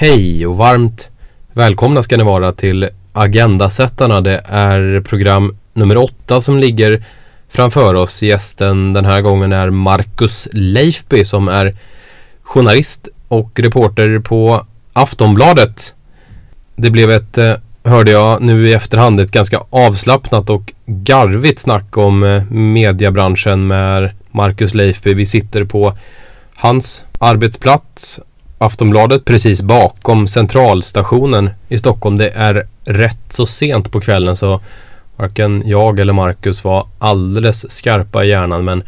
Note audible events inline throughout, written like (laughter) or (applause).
Hej och varmt välkomna ska ni vara till Agendasättarna. Det är program nummer åtta som ligger framför oss. Gästen den här gången är Marcus Leifby som är journalist och reporter på Aftonbladet. Det blev ett, eh, hörde jag nu i efterhand, ett ganska avslappnat och garvigt snack om eh, mediebranschen med Marcus Leifby. Vi sitter på hans arbetsplats Aftonbladet precis bakom centralstationen i Stockholm. Det är rätt så sent på kvällen så varken jag eller Marcus var alldeles skarpa i hjärnan men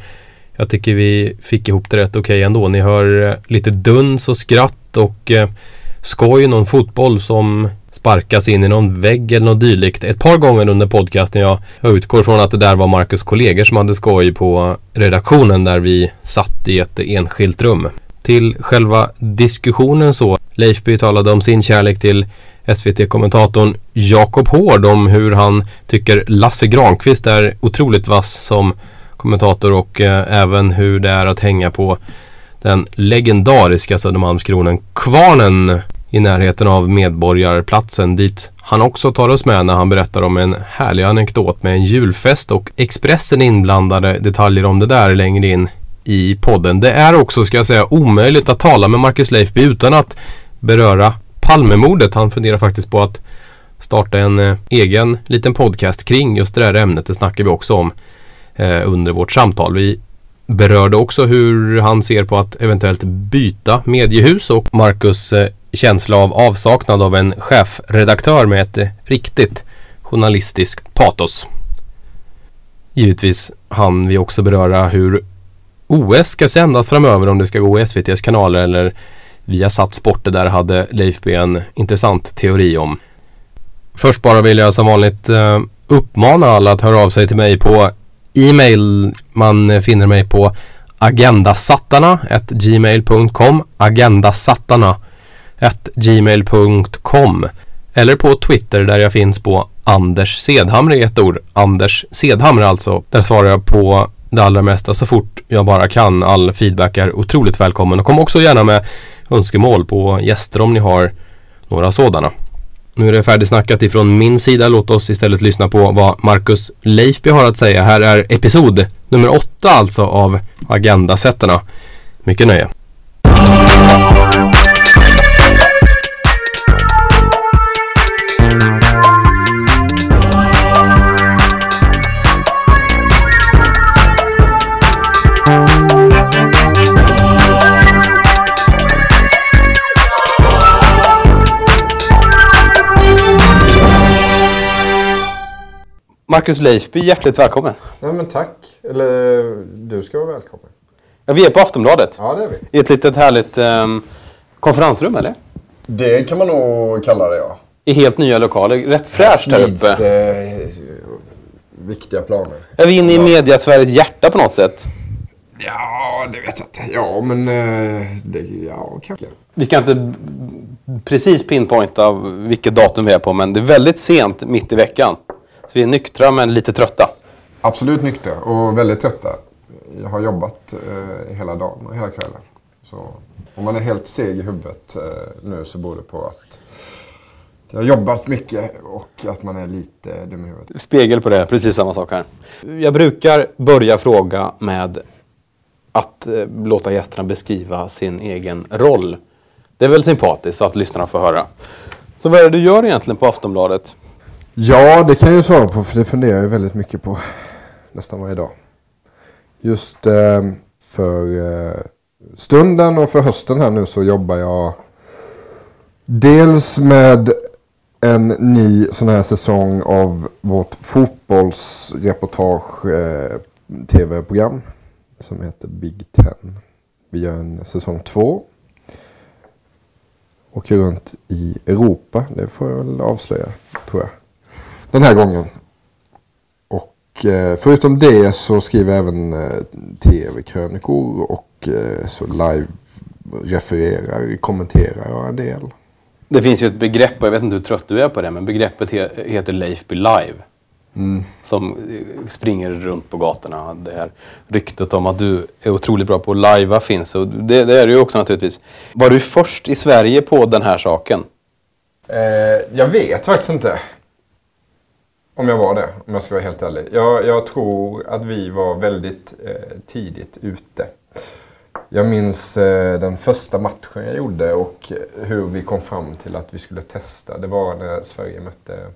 jag tycker vi fick ihop det rätt okej okay ändå. Ni hör eh, lite duns och skratt och eh, skoj, någon fotboll som sparkas in i någon vägg eller något dylikt. Ett par gånger under podcasten. Jag, jag utgår från att det där var Marcus kollegor som hade skoj på redaktionen där vi satt i ett enskilt rum till själva diskussionen så. Leifby talade om sin kärlek till SVT-kommentatorn Jakob Hård om hur han tycker Lasse Granqvist är otroligt vass som kommentator och eh, även hur det är att hänga på den legendariska Södermalmskronen Kvarnen i närheten av Medborgarplatsen dit han också tar oss med när han berättar om en härlig anekdot med en julfest och Expressen inblandade detaljer om det där längre in i podden. Det är också, ska jag säga, omöjligt att tala med Marcus Leifby utan att beröra Palmemordet. Han funderar faktiskt på att starta en eh, egen liten podcast kring just det här ämnet. Det snackar vi också om eh, under vårt samtal. Vi berörde också hur han ser på att eventuellt byta mediehus och Marcus eh, känsla av avsaknad av en chefredaktör med ett eh, riktigt journalistiskt patos. Givetvis hann vi också beröra hur OS ska sändas framöver om det ska gå i SVTs kanaler eller via satt Sport. där hade Leif B en intressant teori om. Först bara vill jag som vanligt eh, uppmana alla att höra av sig till mig på e-mail. Man finner mig på agendasattarna gmail.com agendasattarna gmail.com eller på Twitter där jag finns på Anders Sedhamre i ett ord. Anders Sedhamre alltså. Där svarar jag på det allra mesta så fort jag bara kan. All feedback är otroligt välkommen och kom också gärna med önskemål på gäster om ni har några sådana. Nu är det färdigsnackat ifrån min sida. Låt oss istället lyssna på vad Marcus Leifby har att säga. Här är episod nummer åtta alltså av Agendasättarna. Mycket nöje. Marcus Leifby, hjärtligt välkommen. Ja, men tack. Eller du ska vara välkommen. Ja, vi är på Aftonbladet. Ja, det är vi. I ett litet härligt um, konferensrum, eller? Det kan man nog kalla det, ja. I helt nya lokaler. Rätt fräscht här uppe. Det viktiga planer. Är vi inne i media-Sveriges hjärta på något sätt? Ja, det vet jag inte. Ja, men eh, det, ja, kanske. Vi ska inte precis pinpointa vilket datum vi är på, men det är väldigt sent mitt i veckan. Så vi är nyktra men lite trötta. Absolut nyktra och väldigt trötta. Jag har jobbat eh, hela dagen och hela kvällen. Så om man är helt seg i huvudet eh, nu så beror det på att jag har jobbat mycket och att man är lite dum i huvudet. Spegel på det, precis samma sak här. Jag brukar börja fråga med att eh, låta gästerna beskriva sin egen roll. Det är väl sympatiskt så att lyssnarna får höra. Så vad är det du gör egentligen på Aftonbladet? Ja, det kan jag ju svara på för det funderar jag väldigt mycket på (laughs) nästan varje dag. Just eh, för eh, stunden och för hösten här nu så jobbar jag dels med en ny sån här säsong av vårt fotbollsreportage eh, tv-program som heter Big Ten. Vi gör en säsong två. Åker runt i Europa, det får jag väl avslöja tror jag den här gången. Och eh, förutom det så skriver jag även eh, tv-krönikor och eh, så live-refererar, kommenterar jag en del. Det finns ju ett begrepp, och jag vet inte hur trött du är på det, men begreppet he heter Leifby Live. Mm. Som springer runt på gatorna. Det här ryktet om att du är otroligt bra på att lajva finns. Och det, det är du ju också naturligtvis. Var du först i Sverige på den här saken? Eh, jag vet faktiskt inte. Om jag var det, om jag ska vara helt ärlig. Jag, jag tror att vi var väldigt eh, tidigt ute. Jag minns eh, den första matchen jag gjorde och eh, hur vi kom fram till att vi skulle testa. Det var när Sverige mötte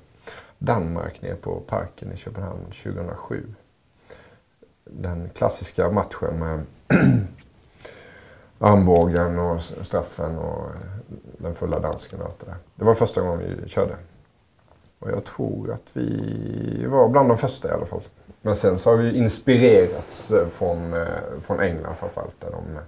Danmark nere på Parken i Köpenhamn 2007. Den klassiska matchen med (clears throat) armbågen och straffen och eh, den fulla dansken och allt det där. Det var första gången vi körde. Och jag tror att vi var bland de första i alla fall. Men sen så har vi inspirerats eh, från, eh, från England framförallt. Där de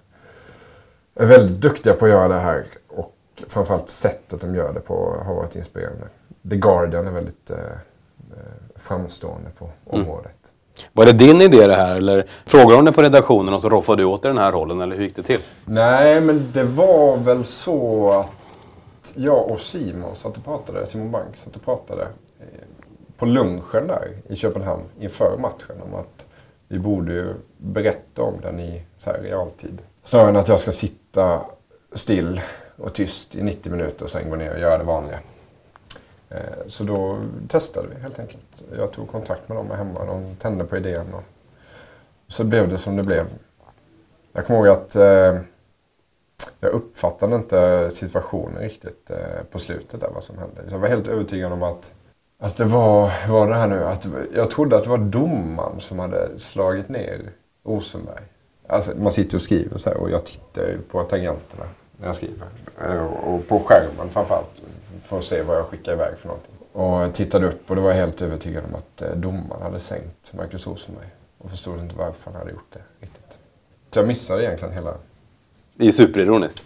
är väldigt duktiga på att göra det här. Och framförallt sättet de gör det på har varit inspirerande. The Guardian är väldigt eh, eh framstående på mm. området. Mm. Var det din idé det här eller frågade de det på redaktionen och så roffade du åt dig den här rollen eller hur gick det till? Nej men det var väl så att jag och Simon satt och pratade, Simon Bank satt och pratade eh, på lunchen där i Köpenhamn inför matchen om att vi borde ju berätta om den i så här realtid. Snarare än att jag ska sitta still och tyst i 90 minuter och sen gå ner och göra det vanliga. Eh, så då testade vi helt enkelt. Jag tog kontakt med dem hemma. De tände på idén. Och så blev det som det blev. Jag kommer ihåg att eh, jag uppfattade inte situationen riktigt eh, på slutet där vad som hände. Jag var helt övertygad om att, att det var, var det här nu, att jag trodde att det var domaren som hade slagit ner Rosenberg. Alltså, man sitter och skriver så här och jag tittar ju på tangenterna när jag skriver. Eh, och på skärmen framförallt för att se vad jag skickar iväg för någonting. Och jag tittade upp och då var jag helt övertygad om att eh, domaren hade sänkt Marcus Rosenberg. Och förstod inte varför han hade gjort det riktigt. Så jag missade egentligen hela det är superironiskt.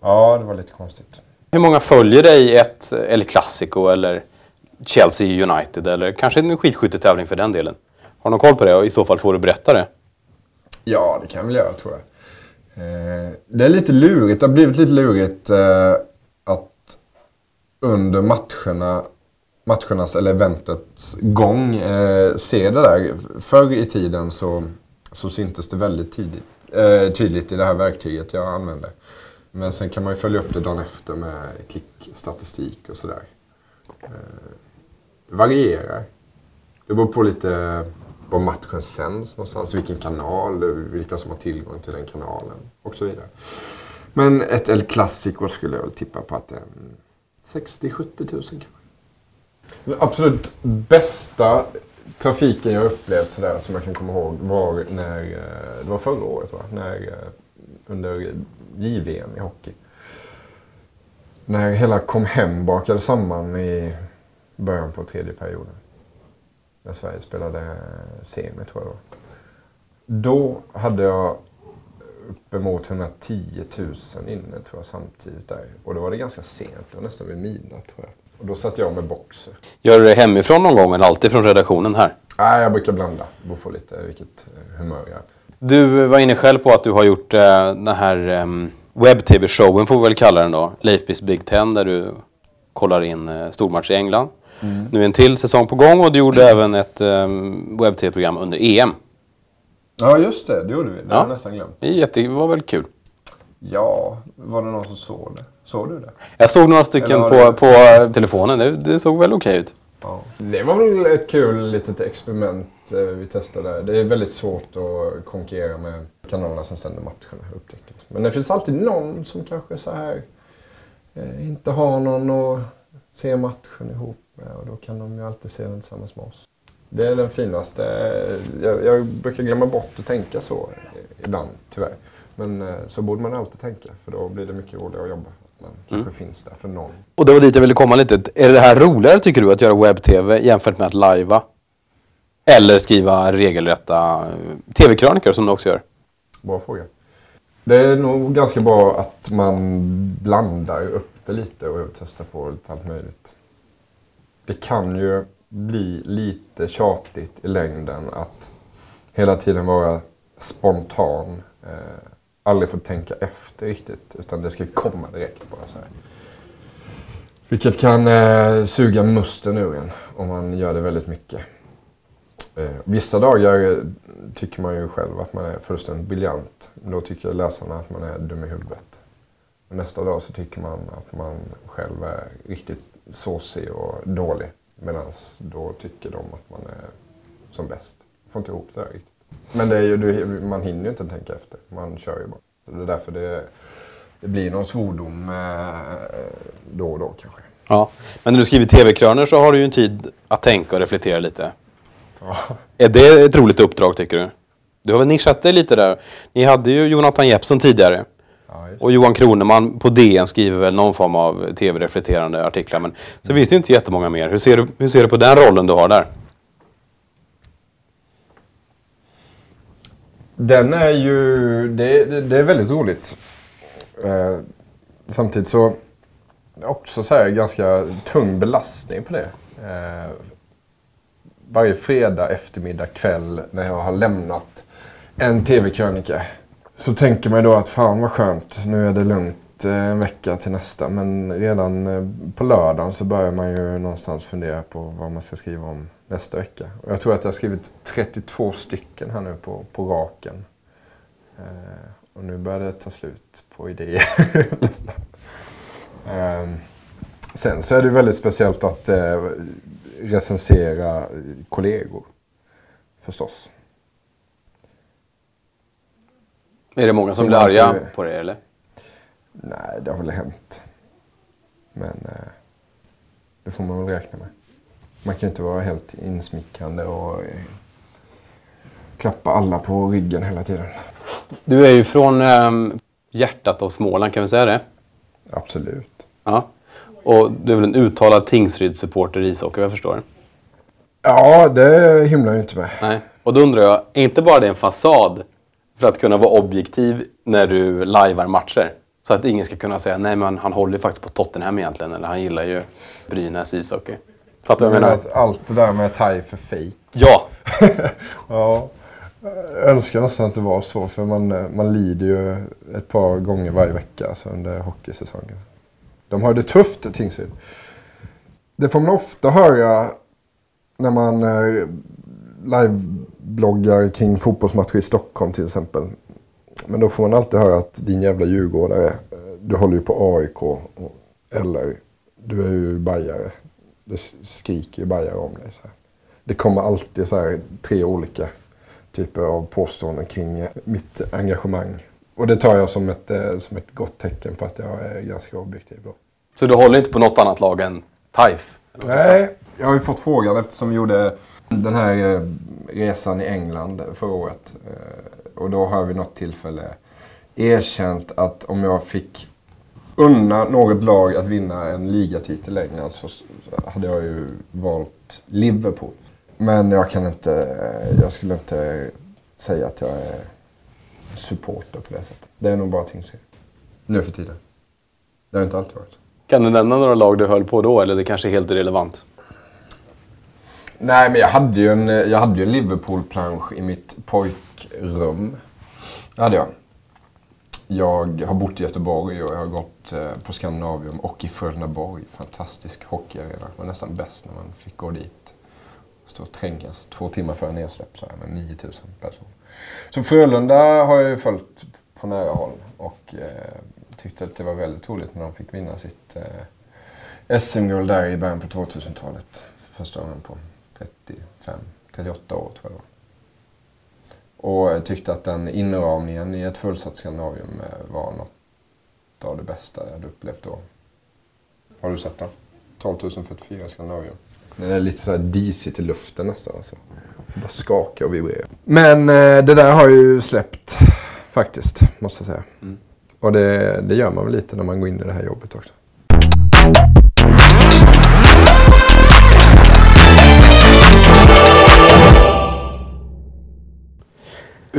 Ja, det var lite konstigt. Hur många följer dig i ett El Clasico eller Chelsea United eller kanske en skidskyttetävling för den delen? Har du någon koll på det och i så fall får du berätta det? Ja, det kan jag väl göra tror jag. Eh, det är lite lurigt, det har blivit lite lurigt eh, att under matcherna matchernas eller eventets gång eh, se det där. Förr i tiden så, så syntes det väldigt tidigt eh, tydligt i det här verktyget jag använder. Men sen kan man ju följa upp det dagen efter med klickstatistik och sådär. Eh, det varierar. Det beror på lite var matchen sänds någonstans, vilken kanal, vilka som har tillgång till den kanalen och så vidare. Men ett El Clasico skulle jag väl tippa på att det är 60-70 tusen kanske. Den absolut bästa trafiken jag upplevt sådär som jag kan komma ihåg var när, eh, det var förra året va? När, eh, under JVM i hockey. När hela kom hem bakade samman i början på tredje perioden. När Sverige spelade eh, semi tror jag det var. Då hade jag uppemot 110 000 inne tror jag samtidigt där. Och då var det ganska sent, det var nästan vid midnatt tror jag. Och då satt jag med boxer. Gör du det hemifrån någon gång eller alltid från redaktionen här? Nej, jag brukar blanda. Det beror på lite vilket eh, humör jag är. Du var inne själv på att du har gjort uh, den här um, webb-tv-showen, får vi väl kalla den då. Leifbys Big Ten, där du kollar in uh, stormatch i England. Mm. Nu är en till säsong på gång och du gjorde mm. även ett um, webb-tv-program under EM. Ja, just det. Det gjorde vi. Det ja. har jag nästan glömt. Det var väl kul? Ja, var det någon som såg det? Såg du det? Jag såg några stycken på, det... på telefonen. Det, det såg väl okej ut. Ja. Det var väl ett kul litet experiment eh, vi testade. Det är väldigt svårt att konkurrera med kanalerna som sänder matcherna. Upptäckligt. Men det finns alltid någon som kanske så här eh, inte har någon att se matchen ihop med. Och då kan de ju alltid se den tillsammans med oss. Det är den finaste. Jag, jag brukar glömma bort att tänka så ibland, tyvärr. Men eh, så borde man alltid tänka, för då blir det mycket roligare att jobba. Man kanske mm. finns där för någon. Och det var dit jag ville komma lite. Är det här roligare tycker du att göra webb-tv jämfört med att lajva? Eller skriva regelrätta eh, tv-krönikor som du också gör? Bra fråga. Det är nog ganska bra att man blandar upp det lite och testar på lite allt möjligt. Det kan ju bli lite tjatigt i längden att hela tiden vara spontan. Eh, aldrig fått tänka efter riktigt. Utan det ska komma direkt bara så här. Vilket kan eh, suga musten ur en om man gör det väldigt mycket. Eh, vissa dagar eh, tycker man ju själv att man är fullständigt briljant. Då tycker läsarna att man är dum i huvudet. Och nästa dag så tycker man att man själv är riktigt såsig och dålig. Medan då tycker de att man är som bäst. Får inte ihop det där riktigt. Men det är ju, man hinner ju inte tänka efter. Man kör ju bara. Så det är därför det, det blir någon svordom eh, då och då kanske. Ja, men när du skriver tv-krönor så har du ju en tid att tänka och reflektera lite. Ja. Är det ett roligt uppdrag tycker du? Du har väl nischat dig lite där. Ni hade ju Jonathan Jeppsson tidigare. Ja. Och Johan Kroneman på DN skriver väl någon form av tv-reflekterande artiklar. Men så finns det ju inte jättemånga mer. Hur ser, du, hur ser du på den rollen du har där? Den är ju, det, det, det är väldigt roligt. Eh, samtidigt så är också så här ganska tung belastning på det. Eh, varje fredag eftermiddag kväll när jag har lämnat en tv-krönika så tänker man då att fan vad skönt, nu är det lugnt eh, en vecka till nästa. Men redan eh, på lördagen så börjar man ju någonstans fundera på vad man ska skriva om nästa vecka. Och jag tror att jag har skrivit 32 stycken här nu på, på raken. Eh, och nu börjar det ta slut på idéer. (laughs) eh, sen så är det väldigt speciellt att eh, recensera kollegor. Förstås. Är det många som blir arga på det eller? Nej, det har väl hänt. Men eh, det får man väl räkna med. Man kan ju inte vara helt insmickrande och eh, klappa alla på ryggen hela tiden. Du är ju från ehm, hjärtat av Småland, kan vi säga det? Absolut. Ja. Och du är väl en uttalad Tingsryd-supporter i ishockey, jag förstår? Ja, det himlar jag inte med. Nej. Och då undrar jag, är inte bara det en fasad för att kunna vara objektiv när du lajvar matcher? Så att ingen ska kunna säga, nej men han håller ju faktiskt på Tottenham egentligen, eller han gillar ju Brynäs ishockey. Fattar du vad jag menar? att allt det där med thai för fake. Ja! (laughs) Ja, jag önskar nästan att det var så. För man, man lider ju ett par gånger varje vecka alltså under hockeysäsongen. De har det tufft, Tingsryd. Det får man ofta höra när man eh, livebloggar kring fotbollsmatcher i Stockholm till exempel. Men då får man alltid höra att din jävla djurgårdare, eh, du håller ju på AIK. Eller du är ju bajare. Det skriker ju bajare om dig. Så här. Det kommer alltid så här tre olika typer av påståenden kring eh, mitt engagemang. Och det tar jag som ett, eh, som ett gott tecken på att jag är ganska objektiv då. Så du håller inte på något annat lag än TAIF? Nej, jag har ju fått frågan eftersom vi gjorde den här eh, resan i England förra året. Och då har vi något tillfälle erkänt att om jag fick unna något lag att vinna en ligatitel i England så hade jag ju valt Liverpool. Men jag kan inte, jag skulle inte säga att jag är supporter på det sättet. Det är nog bara Tingsryd. Nu för tiden. Det har inte alltid varit. Kan du nämna några lag du höll på då, eller det kanske är helt irrelevant? Nej, men jag hade ju en, jag hade ju en Liverpool-plansch i mitt pojkrum. Det hade jag. Jag har bott i Göteborg och jag har gått eh, på Skandinavium och i Frölundaborg. Fantastisk hockeyarena. Det var nästan bäst när man fick gå dit. Stå och trängas två timmar före nedsläpp så här, med 9000 personer. Så Frölunda har jag ju följt på nära håll och eh, tyckte att det var väldigt roligt när de fick vinna sitt eh, SM-guld där i början på 2000-talet. Första gången på 35, 38 år tror jag det var. Och tyckte att den inramningen i ett fullsatt Skandinavium eh, var något av det bästa jag hade upplevt då. Har du sett den? 12 044 Skandinavium. Den är lite så här disigt i luften nästan. Alltså. Bara skakar och vibrerar. Men eh, det där har ju släppt faktiskt, måste jag säga. Mm. Och det, det gör man väl lite när man går in i det här jobbet också.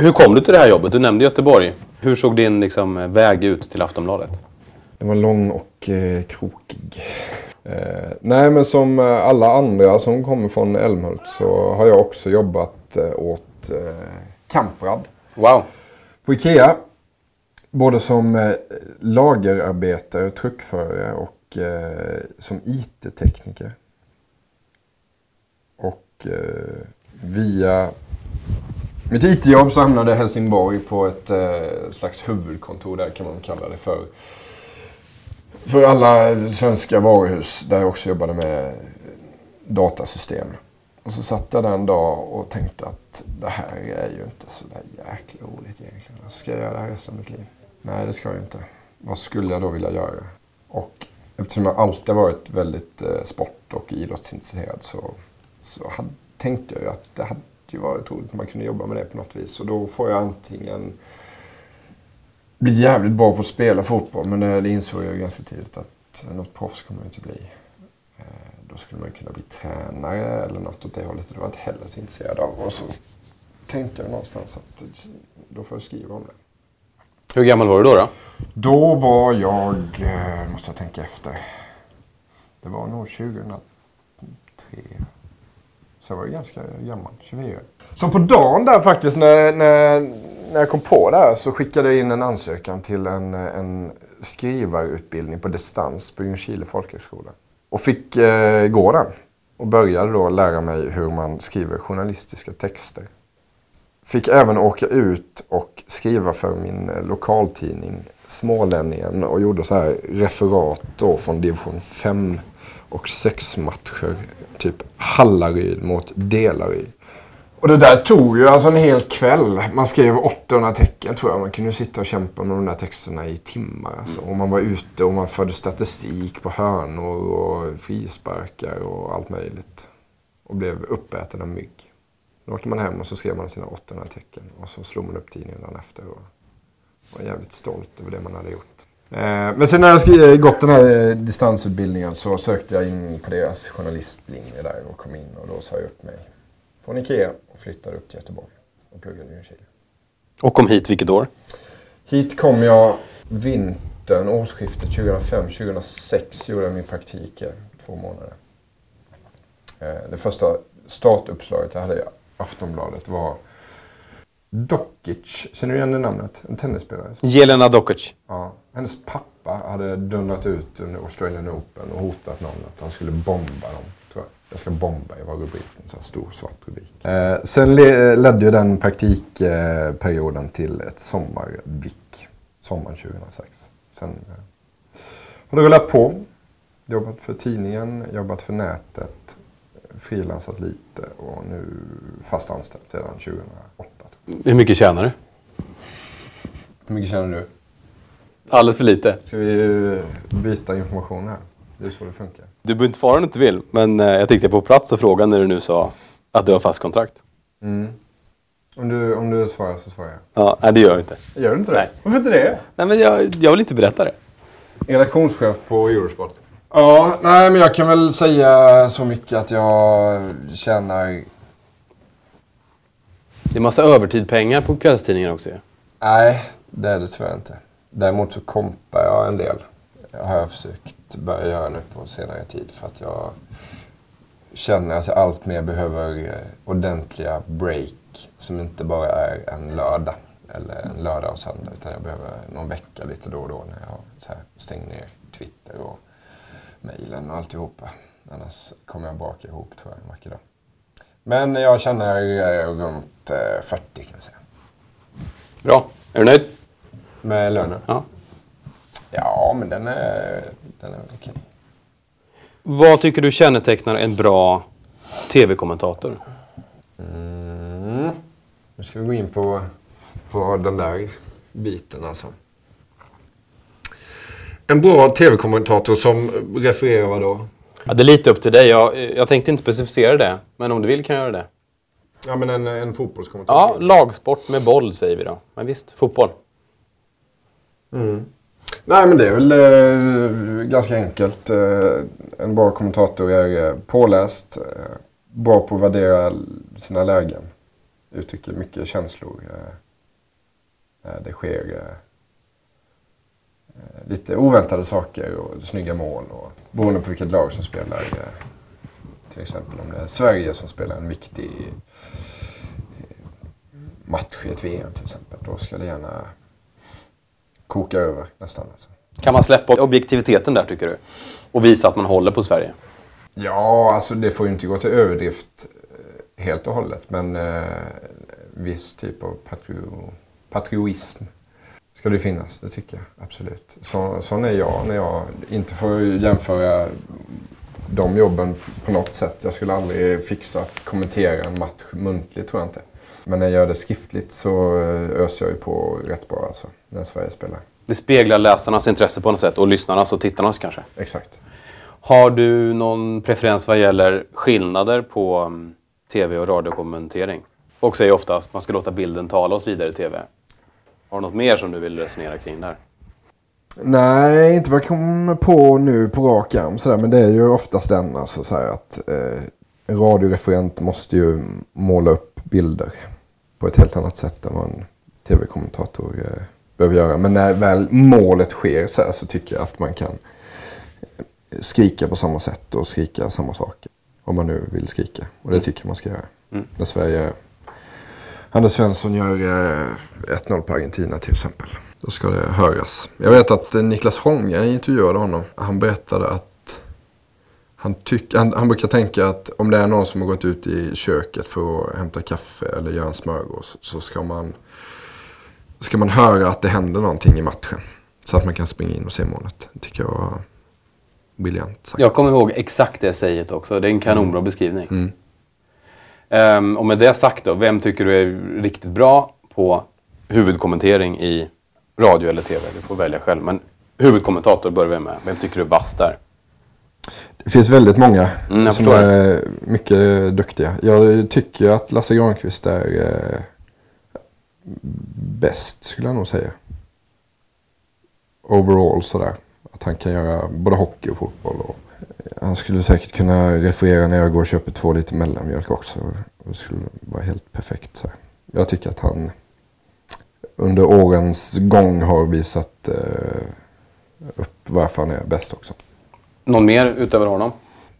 Hur kom du till det här jobbet? Du nämnde Göteborg. Hur såg din liksom, väg ut till Aftonbladet? Den var lång och eh, krokig. Eh, nej, men som eh, alla andra som kommer från Älmhult så har jag också jobbat eh, åt eh, Kamprad Wow! på Ikea. Både som eh, lagerarbetare, truckförare och eh, som IT-tekniker. Och eh, via mitt IT-jobb så hamnade jag i Helsingborg på ett eh, slags huvudkontor där kan man kalla det för. För alla svenska varuhus där jag också jobbade med datasystem. Och så satt jag där en dag och tänkte att det här är ju inte så där jäkla roligt egentligen. Alltså, ska jag göra det här resten av mitt liv? Nej, det ska jag inte. Vad skulle jag då vilja göra? Och eftersom jag alltid varit väldigt eh, sport och idrottsintresserad så, så hade, tänkte jag ju att det hade ju varit roligt om man kunde jobba med det på något vis. Och då får jag antingen bli jävligt bra på att spela fotboll, men det, det insåg jag ganska tidigt att något proffs kommer jag inte bli. Eh, då skulle man kunna bli tränare eller något åt det hållet. Det var jag inte heller så intresserad av. Och så tänkte jag någonstans att då får jag skriva om det. Hur gammal var du då? Då, då var jag, eh, måste jag tänka efter. Det var nog 2003. Så jag var ganska gammal, 24. Så på dagen där faktiskt när, när, när jag kom på det här så skickade jag in en ansökan till en, en skrivarutbildning på distans på Ljungskile folkhögskola. Och fick eh, gå den. Och började då lära mig hur man skriver journalistiska texter. Fick även åka ut och skriva för min eh, lokaltidning Smålänningen och gjorde så här referat då från division 5 och sex matcher. Typ Hallaryd mot Delaryd. Och det där tog ju alltså en hel kväll. Man skrev 800 tecken tror jag. Man kunde sitta och kämpa med de där texterna i timmar. Alltså. Och man var ute och man förde statistik på hörnor och frisparkar och allt möjligt. Och blev uppäten av mygg. Då åkte man hem och så skrev man sina 800 tecken. Och så slog man upp tidningen dagen efter. Och var jävligt stolt över det man hade gjort. Eh, men sen när jag gått den här distansutbildningen så sökte jag in på deras journalistlinje där och kom in och då sa jag upp mig från Ikea och flyttade upp till Göteborg och pluggade i Ljungskile. Och kom hit vilket år? Hit kom jag vintern, årsskiftet 2005-2006 gjorde jag min praktik två månader. Eh, det första startuppslaget jag hade i Aftonbladet var Dokic. Känner du igen det namnet? En tennisspelare. Jelena Dokic. Ja. Hennes pappa hade dundrat ut under Australian Open och hotat någon att han skulle bomba dem. Tror jag. jag ska bomba i var rubriken. Så stor svart rubrik. Eh, sen le ledde ju den praktikperioden till ett sommarvik. Sommaren 2006. Sen eh, har det rullat på. Jobbat för tidningen, jobbat för nätet, frilansat lite och nu fast anställd sedan 2008. Hur mycket tjänar du? Hur mycket tjänar du? Alldeles för lite. Ska vi byta information här? Det är så det funkar. Du behöver inte svara om du inte vill, men eh, jag tänkte på plats och fråga när du nu sa att du har fast kontrakt. Mm. Om, du, om du svarar så svarar jag. Ja, nej, det gör jag inte. Gör du inte det? Nej. Varför inte det? Nej, men jag, jag vill inte berätta det. Redaktionschef på Eurosport. Ja, nej men jag kan väl säga så mycket att jag tjänar... Det är massa övertidpengar på kvällstidningen också ju. Nej, det är det tyvärr inte. Däremot så kompar jag en del. Det har jag försökt börja göra nu på senare tid för att jag känner att jag allt mer behöver eh, ordentliga break som inte bara är en lördag eller en lördag och söndag utan jag behöver någon vecka lite då och då när jag så här stänger ner Twitter och mejlen och alltihopa. Annars kommer jag baka ihop tror jag en vacker dag. Men jag känner eh, runt eh, 40 kan jag säga. Bra. Är du nöjd? Med lönen? Ja. Ja, men den är, den är okej. Vad tycker du kännetecknar en bra tv-kommentator? Mm. Nu ska vi gå in på, på den där biten alltså. En bra tv-kommentator som refererar vad då? Ja, det är lite upp till dig. Jag, jag tänkte inte specificera det, men om du vill kan jag göra det. Ja, men en, en fotbollskommentator. Ja, lagsport med boll säger vi då. Men visst, fotboll. Mm. Nej, men det är väl eh, ganska enkelt. Eh, en bra kommentator är eh, påläst, eh, bra på att värdera sina lägen, uttrycker mycket känslor. Eh, det sker eh, eh, lite oväntade saker och snygga mål. Och, beroende på vilket lag som spelar. Eh, till exempel om det är Sverige som spelar en viktig eh, match i ett VM till exempel. Då ska det gärna koka över nästan. Alltså. Kan man släppa objektiviteten där tycker du? Och visa att man håller på Sverige? Ja, alltså det får ju inte gå till överdrift. helt och hållet. Men eh, viss typ av patrio, patrioism ska det finnas. Det tycker jag absolut. Så, sån är jag när jag inte får jämföra de jobben på något sätt. Jag skulle aldrig fixa att kommentera en match muntligt tror jag inte. Men när jag gör det skriftligt så eh, öser jag ju på rätt bra alltså, när Sverige spelar. Det speglar läsarnas intresse på något sätt och lyssnarnas och tittarnas kanske. Exakt. Har du någon preferens vad gäller skillnader på um, tv och radiokommentering? Och säger oftast att man ska låta bilden tala oss vidare i tv. Har du något mer som du vill resonera kring där? Nej, inte vad jag kommer på nu på rak arm sådär, men det är ju oftast den alltså så att eh, en radioreferent måste ju måla upp bilder på ett helt annat sätt än vad en tv-kommentator eh, behöver göra. Men när väl målet sker så, här, så tycker jag att man kan skrika på samma sätt och skrika samma saker. Om man nu vill skrika. Och det tycker jag man ska göra. Mm. När Sverige... Anders Svensson gör eh, 1-0 på Argentina till exempel. Då ska det höras. Jag vet att eh, Niklas Holmgren intervjuade honom. Han berättade att han, tyck, han, han brukar tänka att om det är någon som har gått ut i köket för att hämta kaffe eller göra en smörgås så ska man, ska man höra att det händer någonting i matchen. Så att man kan springa in och se målet. Det tycker jag var briljant sagt. Jag kommer ihåg exakt det säget också. Det är en kanonbra beskrivning. Mm. Ehm, och med det sagt då, vem tycker du är riktigt bra på huvudkommentering i radio eller tv? Du får välja själv. Men huvudkommentator börjar vi med. Vem tycker du är vass där? Det finns väldigt många Mm, som är mycket duktiga. Jag tycker att Lasse Granqvist är eh, bäst skulle jag nog säga. Overall sådär. Att han kan göra både hockey och fotboll. Och, han skulle säkert kunna referera när jag går och köper två liter mellanmjölk också. Det skulle vara helt perfekt. Så här. Jag tycker att han under årens gång har visat eh, upp varför han är bäst också. Någon mer utöver honom?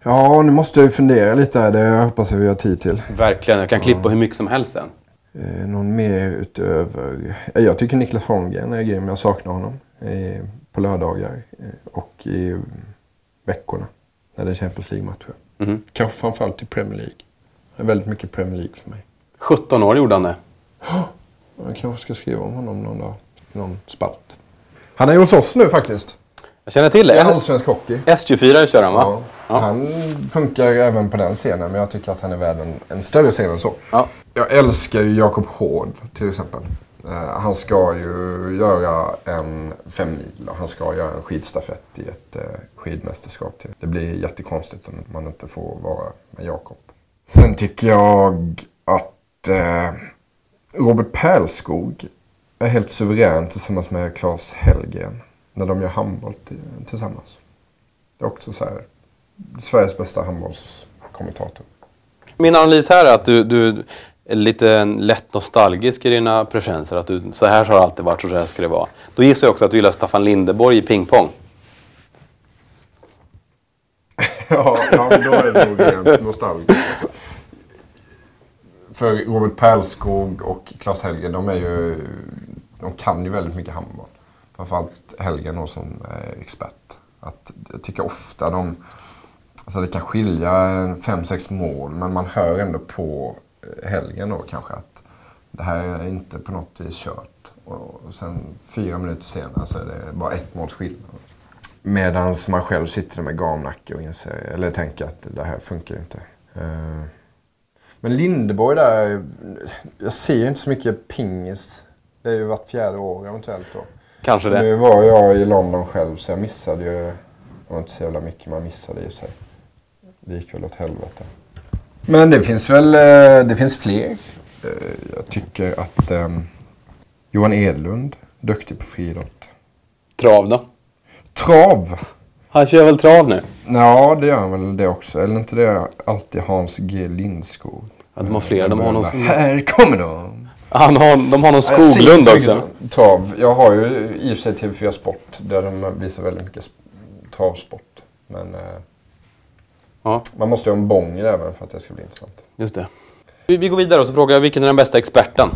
Ja, nu måste jag ju fundera lite här. Det hoppas jag vi har tid till. Verkligen. Jag kan klippa hur mycket som helst sen. Eh, någon mer utöver... Eh, Jag tycker Niklas Holmgren är grym. Jag saknar honom eh, på lördagar eh, och i veckorna när det är Champions League-matcher. Mhm. Kanske framförallt i Premier League. Det är väldigt mycket Premier League för mig. 17 år gjorde han det. Jag kanske ska skriva om honom någon dag. Någon spalt. Han är hos oss nu faktiskt. Jag känner till I det. allsvensk hockey. S24 kör han va? Ja. Ja. Han funkar även på den scenen, men jag tycker att han är värd en, en större scen än så. Ja. Jag älskar ju Jakob Hård till exempel. Eh, han ska ju göra en femmil och han ska göra en skidstafett i ett eh, skidmästerskap. Till. Det blir jättekonstigt om man inte får vara med Jakob. Sen tycker jag att eh, Robert Pärlskog är helt suverän tillsammans med Claes Hellgren. När de gör handboll till- tillsammans. Det är också så här, Sveriges bästa handbollskommentator. Min analys här är att du, du är lite lätt nostalgisk i dina preferenser. Att du, så här har det alltid varit och så här ska det vara. Då gissar jag också att du gillar Staffan Lindeborg i pingpong. (laughs) ja, ja, då är det nog rent nostalgiskt. Alltså. För Robert Pärlskog och Claes Hellgren, de är ju... De kan ju väldigt mycket handboll. Framförallt Hellgren då som är expert. Att, jag tycker ofta de... Alltså det kan skilja en fem, sex mål, men man hör ändå på eh, Helgen då kanske att det här är inte på något vis kört. Och sen fyra minuter senare så är det bara ett måls skillnad. Medan man själv sitter där med gamnacke och inser, eller tänker att det här funkar ju inte. Eh, men Lindeborg där, jag ser ju inte så mycket pingis. Det är ju vart fjärde år eventuellt då. Kanske det. Nu var jag i London själv så jag missade ju, det var inte så jävla mycket man missade i sig. Det gick väl åt helvete. Men det finns väl, eh, det finns fler. Eh, Jag tycker att ehm, Johan Edlund, duktig på friidrott. Trav då? Trav! Han kör väl trav nu? Ja, det gör han väl det också. Eller inte det alltid Hans G Lindskog? Ja, de har flera. De har någon som- Här kommer de! Han har, de har någon Jag Skoglund så också. Trav. Jag har ju i och för sig TV4 Sport där de visar väldigt mycket sp- travsport. Men eh, Ja, man måste ju ha en bång även för att det ska bli intressant. just det. Vi, vi går vidare och så frågar jag vilken är den bästa experten?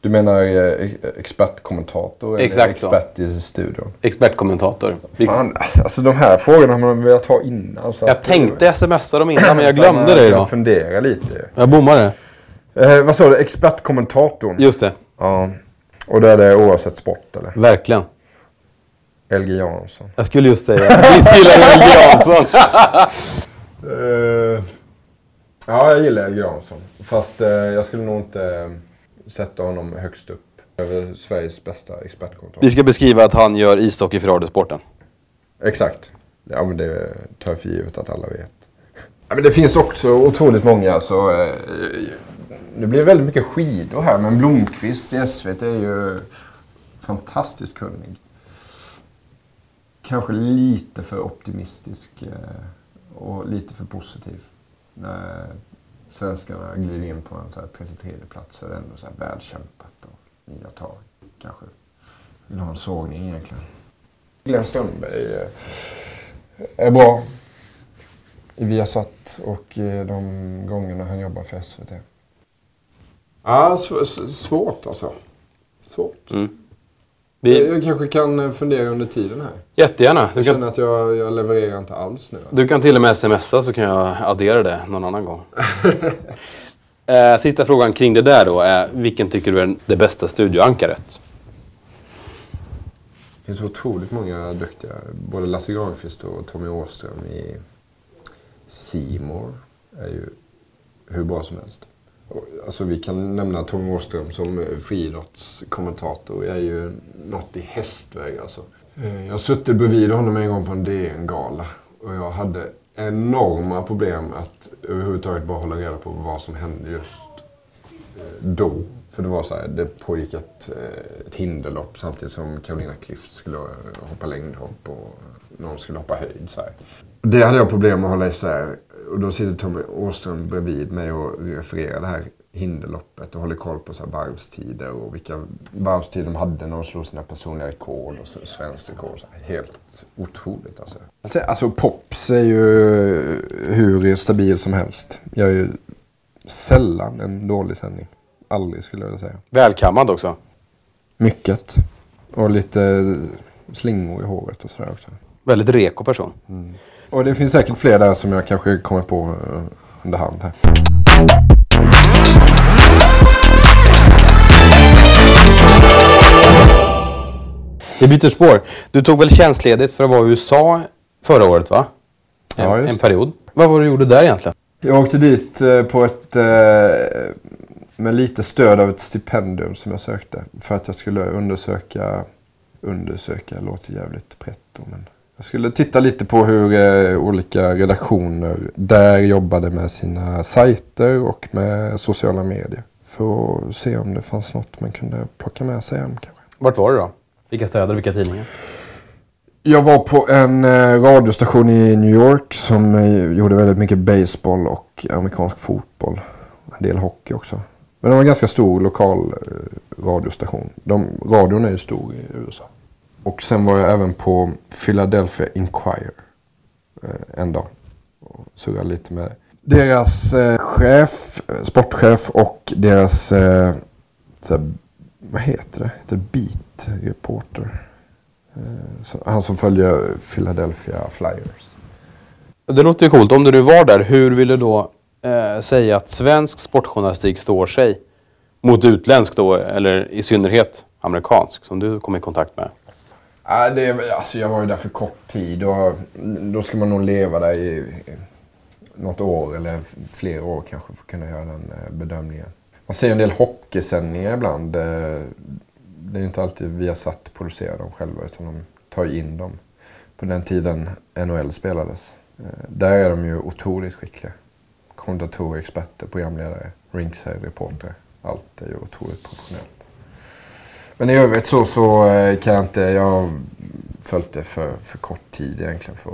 Du menar eh, expertkommentator Exakt så. expert i studion? Expertkommentator. Fan, alltså de här frågorna har man velat ha innan. Så Jag att- tänkte smsa dem innan men jag så (laughs) glömde det idag. fundera lite. Jag bommade. Eh, vad sa du? Expertkommentatorn? Just det. Ja. Och då är det oavsett sport eller? Verkligen. LG Jansson. Jag skulle just säga. Visst gillar du LG Jansson? Eh, ja, jag gillar LG Jansson. Fast eh, jag skulle nog inte eh, sätta honom högst upp. Över Sveriges bästa expertkommentator. Vi ska beskriva att han gör ishockey för Radiosporten. Exakt. Ja, men det tar jag för givet att alla vet. Ja, men det finns också otroligt många så... Eh, det blir väldigt mycket skidor här, men Blomqvist i SVT är ju fantastiskt kunnig. Kanske lite för optimistisk eh, och lite för positiv. Eh, När svenskarna glider in på en så här 33 plats så är det ändå så här välkämpat och nya tag. Kanske vill ha en sågning egentligen. Glenn Strömberg eh, är bra i Viasat och de gångerna han jobbar för SVT. Ja, svårt alltså. Svårt. Mm. Vi, Jag kanske kan eh, fundera under tiden här. jättegärna. Du Jag kan, känner att jag, jag levererar inte alls nu. du kan till och med smsa så kan jag addera det någon annan gång. (laughs) eh, sista frågan kring det där då är vilken tycker du är det bästa studioankaret? Det finns otroligt många duktiga. Både Lasse Granqvist och Tommy Åström i Simor är ju hur bra som helst. Alltså vi kan nämna Tommy Åström som friidrottskommentator. Jag är ju något i hästväg alltså. Eh, jag har suttit bredvid honom en gång på en DN-gala. Och jag hade enorma problem att överhuvudtaget bara hålla reda på vad som hände just eh, då. För det var så här, det pågick ett, eh, ett hinderlopp samtidigt som Carolina Klüft skulle hoppa längdhopp och någon skulle hoppa höjd. Så här. Det hade jag problem med att hålla isär. Och då sitter Tommy Åström bredvid mig och refererar det här hinderloppet och håller koll på så här varvstider och vilka varvstider de hade när de slog sina personliga rekord och så- svenskt rekord. Helt otroligt alltså. alltså. Alltså Pops är ju hur stabil som helst. Jag är ju sällan en dålig sändning. Aldrig skulle jag säga. Välkammad också. Mycket. Och lite slingor i håret och sådär också. Väldigt reko person. Och det finns säkert fler där som jag kanske kommer på eh, under hand här. Vi byter spår. Du tog väl tjänstledigt för att vara i USA förra året va? En, Ja, en period. Vad var det du gjorde där egentligen? Jag åkte dit eh, på ett, eh, med lite stöd av ett stipendium som jag sökte. För att jag skulle undersöka, undersöka låter jävligt pretto men. Jag skulle titta lite på hur eh, olika redaktioner där jobbade med sina sajter och med sociala medier. För att se om det fanns något man kunde plocka med sig hem kanske. Vart var du då? Vilka städer, vilka tidningar? Jag var på en eh, radiostation i New York som eh, gjorde väldigt mycket baseball och amerikansk fotboll. En del hockey också. Men det var en ganska stor lokal radiostation. De, radion är ju stor i USA. Och sen var jag även på Philadelphia Inquirer eh, en dag. Och surrade lite med deras eh, chef, eh, sportchef och deras, eh, här, vad heter det? Heter det beat reporter? Eh, han som följer Philadelphia Flyers. Det låter ju coolt. Om du nu var där, hur vill du då eh, säga att svensk sportjournalistik står sig mot utländsk då, eller i synnerhet amerikansk, som du kom i kontakt med? Ja, det, alltså jag var ju där för kort tid och då ska man nog leva där i i något år eller flera år kanske för att kunna göra den eh, bedömningen. Man ser en del hockeysändningar ibland. Eh, det är ju inte alltid vi har satt producera dem själva utan de tar ju in dem. På den tiden NHL spelades. Eh, där är de ju otroligt skickliga. Kommentatorer, experter, programledare, ringside reporter. Allt är ju otroligt professionellt. Men i övrigt så, så eh, kan jag inte, jag följt det för, för kort tid egentligen. För,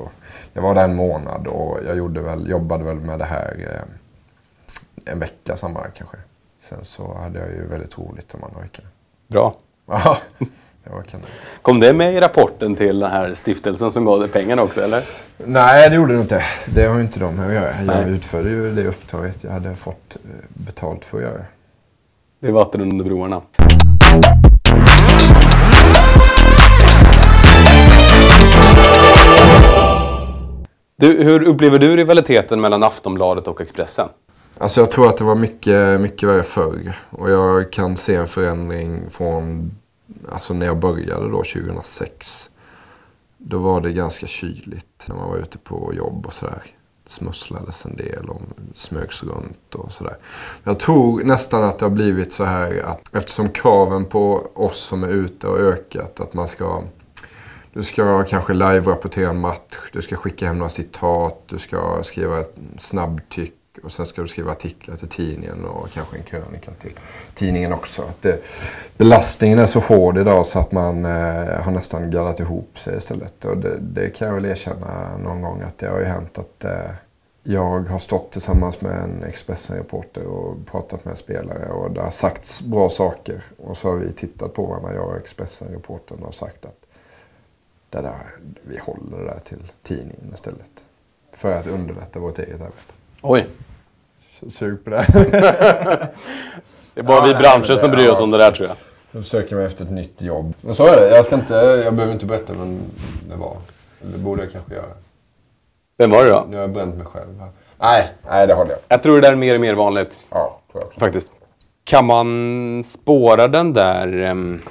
jag var där en månad och jag gjorde väl, jobbade väl med det här eh, en vecka sammanlagt kanske. Sen så hade jag ju väldigt roligt de andra veckorna. Bra. Ja, (laughs) det var kanon. Kom det med i rapporten till den här stiftelsen som gav dig pengarna också, eller? Nej, det gjorde det inte. Det har ju inte de med att göra. Jag Nej. utförde ju det uppdraget jag hade fått eh, betalt för att göra. Det är vatten under broarna. Du, hur upplever du rivaliteten mellan Aftonbladet och Expressen? Alltså jag tror att det var mycket, mycket värre förr. Och jag kan se en förändring från alltså när jag började då 2006. Då var det ganska kyligt när man var ute på jobb och sådär. Smusslades en del och smögs runt och sådär. Jag tror nästan att det har blivit så här att eftersom kraven på oss som är ute har ökat att man ska du ska kanske live-rapportera en match, du ska skicka hem några citat, du ska skriva ett snabbtyck och sen ska du skriva artiklar till tidningen och kanske en krönika till tidningen också. Att det, belastningen är så hård idag så att man eh, har nästan gaddat ihop sig istället. Och det, det, kan jag väl erkänna någon gång att det har ju hänt att eh, jag har stått tillsammans med en Expressen-reporter och pratat med spelare och det har sagts bra saker. Och så har vi tittat på varandra, jag och Expressen-reportern och sagt att det där, vi håller det där till tidningen istället. För att underlätta vårt eget arbete. Oj. Sug på det. (laughs) det är bara ja, vi branscher som bryr oss om det där tror jag. Jag söker mig efter ett nytt jobb. Men så är det. Jag, ska inte, jag behöver inte berätta men det var. Det borde jag kanske göra. Vem var det då? Nu har jag bränt mig själv. Nej, nej det håller jag. Jag tror det där är mer och mer vanligt. Ja, tror jag. Faktiskt. Kan man spåra den där äm,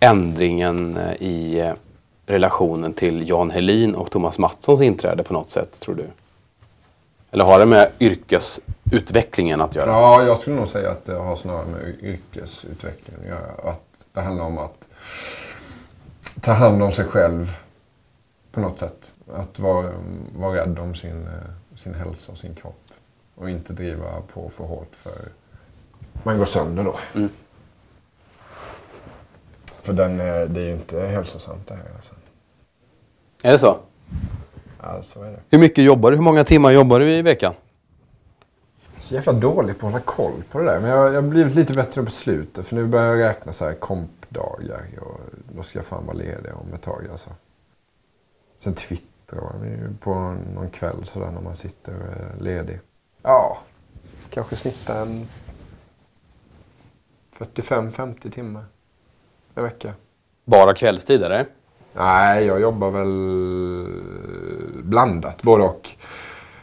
ändringen eh, i äh, relationen till Jan Helin och Thomas Mattssons inträde på något sätt, tror du? Eller har det med yrkesutvecklingen att göra? Ja, jag skulle nog säga att det har snarare med yrkesutvecklingen att göra. Att det handlar om att ta hand om sig själv på något sätt. Att vara, vara rädd om sin, sin hälsa och sin kropp. Och inte driva på för hårt för man går sönder då. Mm. För den, det är ju inte hälsosamt det här. Alltså. Är det så? Ja, så är det. Hur mycket jobbar du? Hur många timmar jobbar du i veckan? Så jävla dålig på att hålla koll på det där. Men jag har blivit lite bättre på slutet. För nu börjar jag räkna så här kompdagar. Och då ska jag fan vara ledig om ett tag alltså. Sen twittrar man ju på någon kväll sådär när man sitter ledig. Ja, kanske snittar en 45-50 timmar en vecka. Bara kvällstid eller? Nej, jag jobbar väl blandat, både och.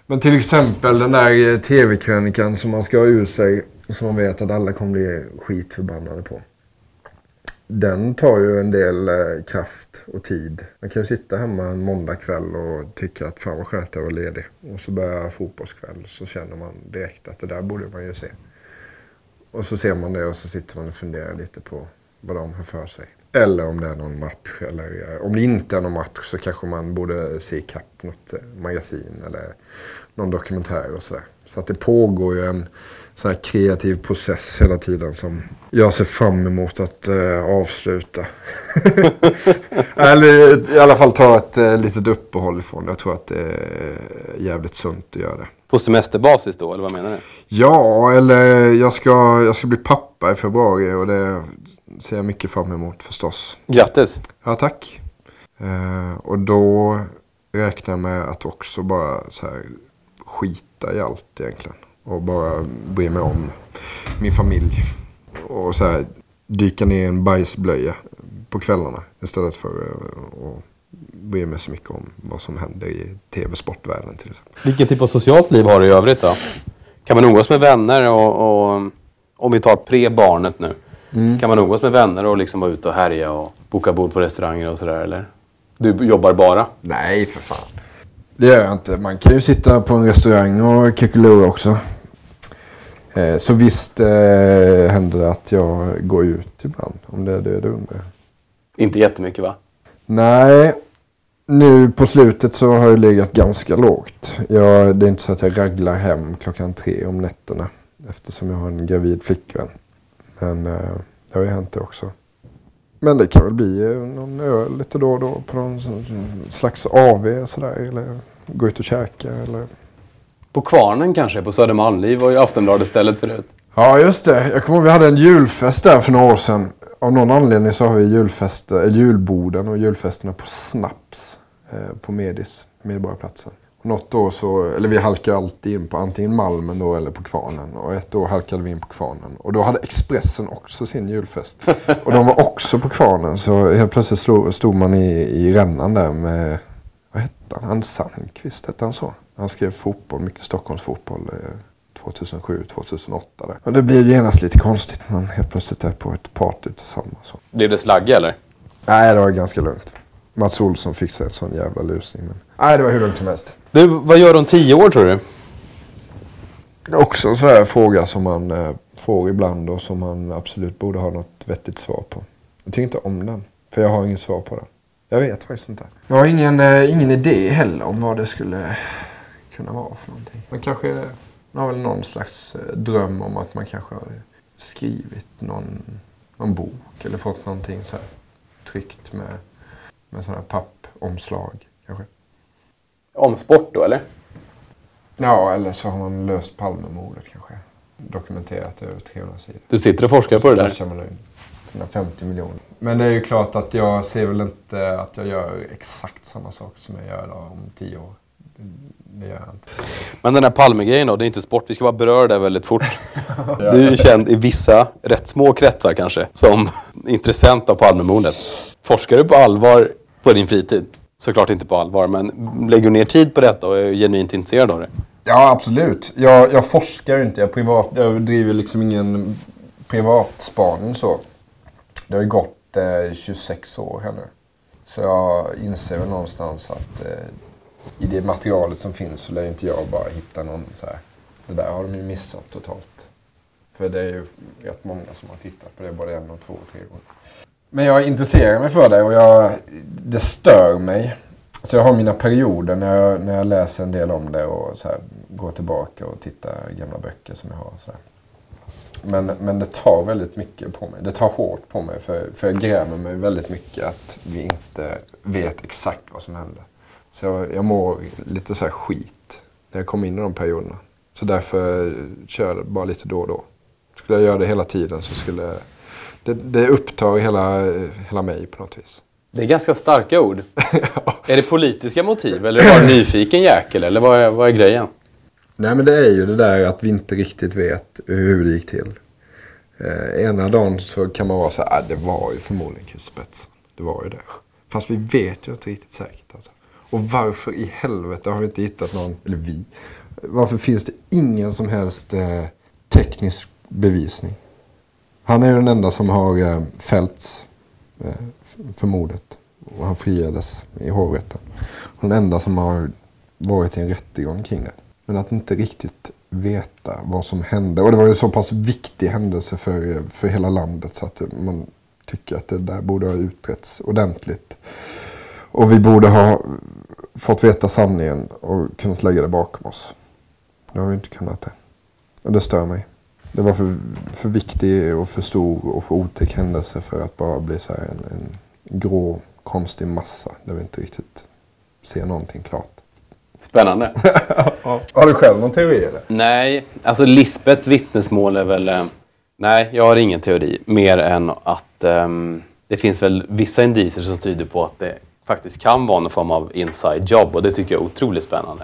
Men till exempel den där tv-krönikan som man ska ha ur sig, som man vet att alla kommer bli skitförbannade på. Den tar ju en del eh, kraft och tid. Man kan ju sitta hemma en måndagkväll och tycka att fan vad skönt att vara ledig. Och så börjar fotbollskväll så känner man direkt att det där borde man ju se. Och så ser man det och så sitter man och funderar lite på vad de har för sig. Eller om det är någon match. Eller om det inte är någon match så kanske man borde se ikapp något eh, magasin eller någon dokumentär och sådär. Så att det pågår ju en sån här kreativ process hela tiden som jag ser fram emot att uh, avsluta. (laughs) eller i alla fall ta ett uh, litet uppehåll ifrån. Jag tror att det är jävligt sunt att göra det. På semesterbasis då, eller vad menar du? Ja, eller jag ska, jag ska bli pappa i februari och det ser jag mycket fram emot förstås. Grattis! Ja, tack. Eh, och då räknar jag med att också bara så här, skita i allt egentligen. Och bara bry mig om min familj. Och så här, dyka ner i en bajsblöja på kvällarna istället för att bry mig så mycket om vad som händer i tv-sportvärlden till exempel. Vilken typ av socialt liv har du i övrigt då? Kan man umgås med vänner och, och om vi tar pre-barnet nu. Mm. Kan man umgås med vänner och liksom vara ute och härja och boka bord på restauranger och sådär eller? Du jobbar bara? Nej, för fan. Det gör jag inte. Man kan ju sitta på en restaurang och kuckelura också. Eh, så visst eh, händer det att jag går ut ibland. Om det är det du undrar. Inte jättemycket va? Nej. Nu på slutet så har jag legat ganska lågt. Jag, det är inte så att jag raglar hem klockan tre om nätterna. Eftersom jag har en gravid flickvän. Men eh, det har ju hänt det också. Men det kan väl bli eh, någon öl lite då och då på någon slags AV sådär. Eller gå ut och käka eller... På Kvarnen kanske, på Södermalm. Det var ju Aftonbladet stället förut. Ja, just det. Jag kommer ihåg vi hade en julfest där för några år sedan. Av någon anledning så har vi julfest, julborden och julfesterna på Snaps. Eh, på Medis, Medborgarplatsen. Något år så, eller vi halkade alltid in på antingen Malmen då eller på Kvarnen. Och ett år halkade vi in på Kvarnen. Och då hade Expressen också sin julfest. Och de var också på Kvarnen. Så helt plötsligt stod, stod man i, i rännan där med, vad hette han? Anders Sandqvist, hette han så? Han skrev fotboll, mycket Stockholmsfotboll. Eh, 2007, 2008 där. Och det blir genast lite konstigt när man helt plötsligt är på ett party tillsammans. Blev det slagge eller? Nej, det var ganska lugnt. Mats Olsson fick sig en sån jävla lusning. Men... Nej, det var hur lugnt som helst. Du, vad gör du om tio år tror du? Det är också en sån här fråga som man eh, får ibland och som man absolut borde ha något vettigt svar på. Jag tycker inte om den. För jag har inget svar på den. Jag vet faktiskt inte. Jag har ingen, eh, ingen idé heller om vad det skulle kunna vara för någonting. Men kanske man har väl någon slags eh, dröm om att man kanske har skrivit någon, någon bok eller fått någonting så här tryckt med, med sådana här pappomslag kanske. Om sport då eller? Ja, eller så har man löst Palmemordet kanske. Dokumenterat över 300 sidor. Du sitter och forskar på det där. cashar man in sina 50 miljoner. Men det är ju klart att jag ser väl inte att jag gör exakt samma sak som jag gör om 10 år. Det, det gör jag inte. Men den här Palmegrejen då, det är inte sport. Vi ska bara beröra det väldigt fort. (laughs) Du är ju känd i vissa, rätt små kretsar kanske, som intressent av Palmemordet. Forskar du på allvar på din fritid? Såklart inte på allvar, men lägger du ner tid på detta och är genuint intresserad av det? Ja, absolut. Jag, jag forskar ju inte. Jag, privat, jag driver liksom ingen privatspaning så. Det har ju gått eh, 26 år här nu. Så jag inser väl någonstans att eh, i det materialet som finns så lär inte jag bara hitta någon så här. Det där har de ju missat totalt. För det är ju rätt många som har tittat på det både en och två och tre gånger. Men jag intresserar mig för det och jag, det stör mig. Så jag har mina perioder när jag, när jag läser en del om det och så här, går tillbaka och tittar i gamla böcker som jag har. Så här. Men, men det tar väldigt mycket på mig. Det tar hårt på mig för, för jag grämer mig väldigt mycket att vi inte vet exakt vad som hände. Så jag, jag mår lite så här skit när jag kommer in i de perioderna. Så därför kör jag bara lite då och då. Skulle jag göra det hela tiden så skulle det, det upptar hela, hela mig på något vis. Det är ganska starka ord. (laughs) Är det politiska motiv eller är det nyfiken jäkel? Eller vad är, vad är grejen? Nej men det är ju det där att vi inte riktigt vet hur det gick till. Eh, ena dagen så kan man vara så här, ah, det var ju förmodligen Christer Pettersson. Det var ju det. Fast vi vet ju inte riktigt säkert. Alltså. Och varför i helvete har vi inte hittat någon, eller vi, varför finns det ingen som helst eh, teknisk bevisning? Han är ju den enda som har eh, fällts eh, för mordet. Och han friades i hovrätten. Och den enda som har varit i en rättegång kring det. Men att inte riktigt veta vad som hände. Och det var ju så pass viktig händelse för, eh, för hela landet så att man tycker att det där borde ha utretts ordentligt. Och vi borde ha fått veta sanningen och kunnat lägga det bakom oss. Det har vi inte kunnat det. Och det stör mig. Det var för, för viktig och för stor och för otäck händelse för att bara bli så en, en grå, konstig massa där vi inte riktigt ser någonting klart. Spännande. (laughs) Har du själv någon teori eller? Nej, alltså Lisbets vittnesmål är väl... Eh, nej, jag har ingen teori. Mer än att ehm, det finns väl vissa indicier som tyder på att det faktiskt kan vara någon form av inside job och det tycker jag är otroligt spännande.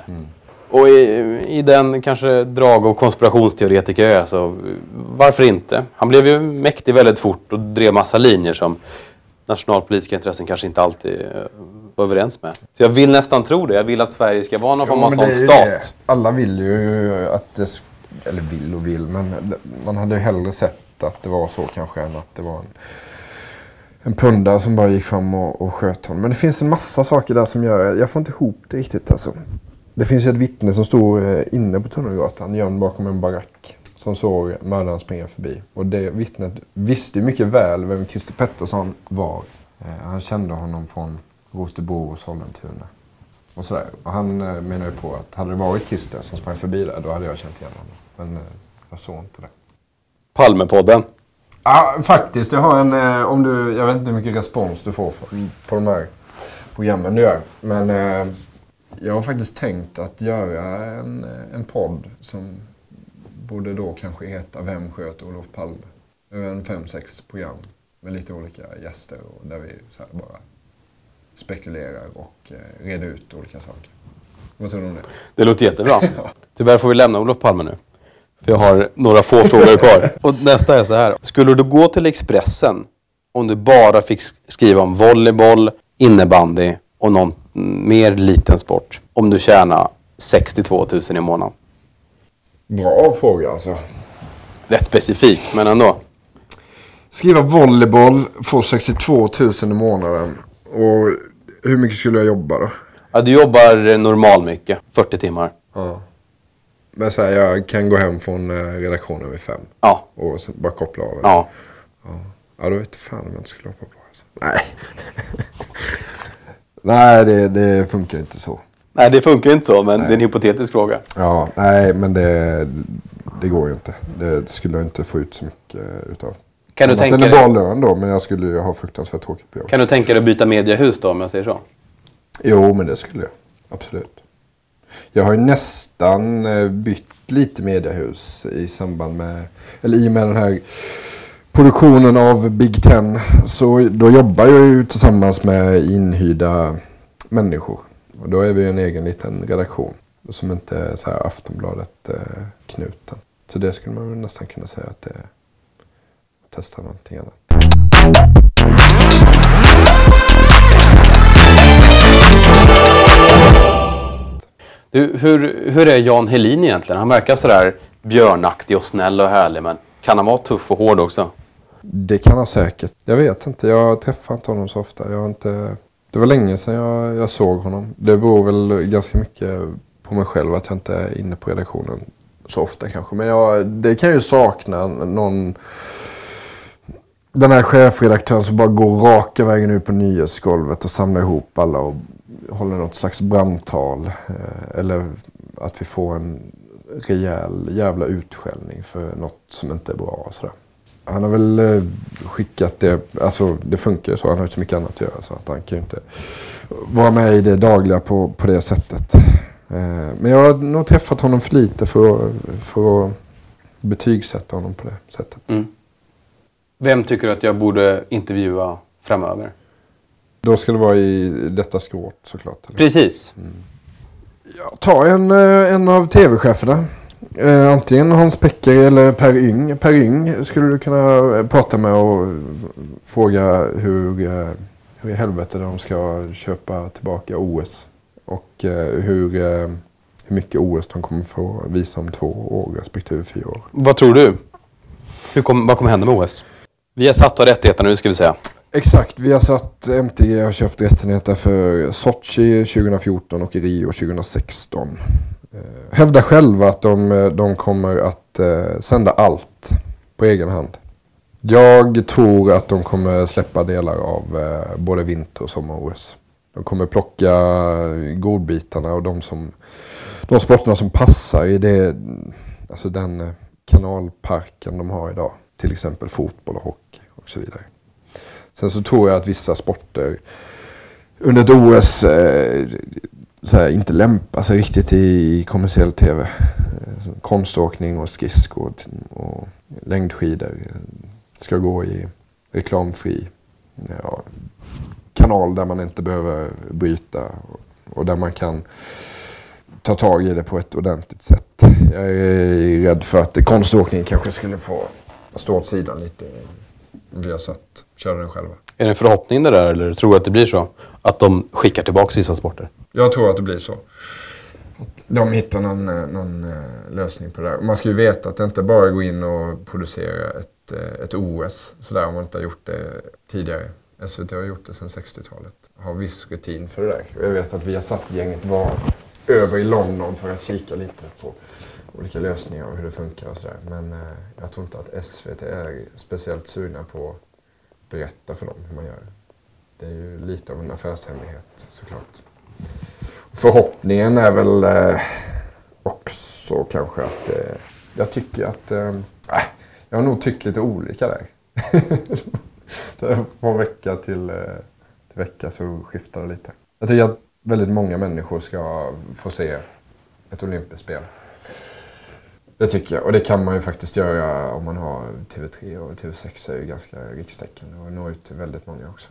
Och i, i den kanske drag och konspirationsteoretiker jag är så varför inte? Han blev ju mäktig väldigt fort och drev massa linjer som nationalpolitiska intressen kanske inte alltid eh, var överens med. Så jag vill nästan tro det. Jag vill att Sverige ska vara någon form av sån stat. det. Alla vill ju att det... Eller vill och vill, men man hade ju hellre sett att det var så kanske än att det var en, en pundare som bara gick fram och, och sköt honom. Men det finns en massa saker där som gör... Jag får inte ihop det riktigt alltså. Det finns ju ett vittne som stod eh, inne på Tunnelgatan gömd bakom en barack. Som såg mördaren springa förbi. Och det vittnet visste ju mycket väl vem Christer Pettersson var. Eh, Han kände honom från Rotebro och Sollentuna. Och sådär. Och han eh, menar ju på att hade det varit Christer som sprang förbi där, då hade jag känt igen honom. Men jag såg inte det. Palmepodden. Ja, faktiskt. Jag har en, om du, jag vet inte hur mycket respons du får på de här programmen du gör. Men jag har faktiskt tänkt att göra en, en podd som borde då kanske heta Vem sköt Olof Palme? Över en fem, sex program med lite olika gäster och där vi så bara spekulerar och eh, reder ut olika saker. Vad tror du om det? Det låter jättebra. (laughs) Tyvärr får vi lämna Olof Palme nu. För jag har några få frågor kvar. (laughs) Och nästa är så här. Skulle du gå till Expressen om du bara fick skriva om volleyboll, innebandy och någon mer liten sport? Om du tjänar 62 000 i månaden. Bra fråga alltså. Rätt specifik, men ändå. Skriva volleyboll, få 62 000 i månaden. Och hur mycket skulle jag jobba då? Ja, du jobbar normal mycket, 40 timmar. Ja. Men så här, jag kan gå hem från eh, redaktionen vid fem. Ja, Och bara koppla av. ja. Ja, då vet fan om jag inte skulle hoppa på. Alltså. Nej. (laughs) nej, det, det funkar inte så. Nej, det funkar inte så, men det är en hypotetisk fråga. Ja, nej, men det, det går ju inte. Det skulle jag inte få ut så mycket utav. Kan du tänka än en dig- bra lön då, men jag skulle ju ha fruktansvärt tråkigt på jobbet. Kan du tänka dig att byta mediehus då, om jag säger så? Jo, men det skulle jag. Absolut. Jag har ju nästan eh, bytt lite mediehus i samband med, eller i och med den här produktionen av Big Ten. Så då jobbar jag ju tillsammans med inhyrda människor. Och då är vi en egen liten redaktion. Som inte är så här Aftonbladet-knuten. Eh, så det skulle man väl nästan kunna säga att det är att testa någonting annat. Du, hur, hur är Jan Helin egentligen? Han verkar sådär björnaktig och snäll och härlig, men kan han vara tuff och hård också? Det kan han säkert. Jag vet inte. Jag träffar inte honom så ofta. Jag har inte... Det var länge sedan jag, jag såg honom. Det beror väl ganska mycket på mig själv att jag inte är inne på redaktionen så ofta kanske. Men jag, det kan ju sakna någon... Den här chefredaktören som bara går raka vägen ut på nyhetsgolvet och samlar ihop alla och håller något slags brandtal. Eh, eller att vi får en rejäl jävla utskällning för något som inte är bra och sådär. Han har väl eh, skickat det, alltså det funkar ju så, han har ju så mycket annat att göra så att han kan ju inte vara med i det dagliga på, på det sättet. Eh, Men jag har nog träffat honom för lite för, att- för att betygsätta honom på det sättet. Mm. Vem tycker du att jag borde intervjua framöver? Då ska det vara i detta skrået såklart. Eller? Precis. Ja, ta en, eh, en av tv-cheferna. Eh, antingen Hans Becker eller Per Yng. Per Yng skulle du kunna eh, prata med och fråga hur, eh, hur i helvete de ska köpa tillbaka OS. Och eh, hur, hur mycket OS de kommer få visa om två år respektive fyra år. Vad tror du? Hur kom, vad kommer hända med OS? Vi har satt av rättigheterna nu ska vi säga. Exakt, vi har satt MTG har köpt rättigheter för Sochi 2014 och Rio 2016. Eh, Hävdar själva att de, eh, de kommer att eh, sända allt på egen hand. Jag tror att de kommer släppa delar av eh, både vinter och sommar-OS. De kommer plocka godbitarna och de, som, de sporterna som passar i det, alltså den eh, kanalparken de har idag. Till exempel fotboll och hockey och så vidare. Sen så tror jag att vissa sporter under ett OS eh, här, inte lämpar alltså sig riktigt i kommersiell tv. Eh, konståkning och skridskor och längdskidor eh, ska gå i reklamfri eh, ja, kanal där man inte behöver bryta och, där man kan ta tag i det på ett ordentligt sätt. Jag är rädd för att konståkningen kanske skulle få stå åt sidan lite vi har satt köra den själva. Är det en förhoppning det där eller tror du att det blir så? Att de skickar tillbaka vissa sporter? Jag tror att det blir så. Att de hittar någon, eh, någon eh, lösning på det där. Man ska ju veta att det inte bara går in och producera ett, eh, ett OS sådär om man inte har gjort det tidigare. SVT har gjort det sedan 60-talet. Har viss rutin för det där. Jag vet att vi har satt gänget var över i London för att kika lite på olika lösningar och hur det funkar och sådär. Men eh, jag tror inte att SVT är speciellt sugna på att berätta för dem hur man gör. Det är ju lite av en affärshemlighet såklart. Förhoppningen är väl eh, också kanske att eh, jag tycker att eh, äh, jag har nog tyckt lite olika där. (laughs) från vecka till, eh, till vecka så skiftar det lite. Jag tycker att väldigt många människor ska få se ett olympiskt spel. Det tycker jag. Och det kan man ju faktiskt göra om man har TV3 och TV6 är ju ganska rikstäckande och når ut till väldigt många också.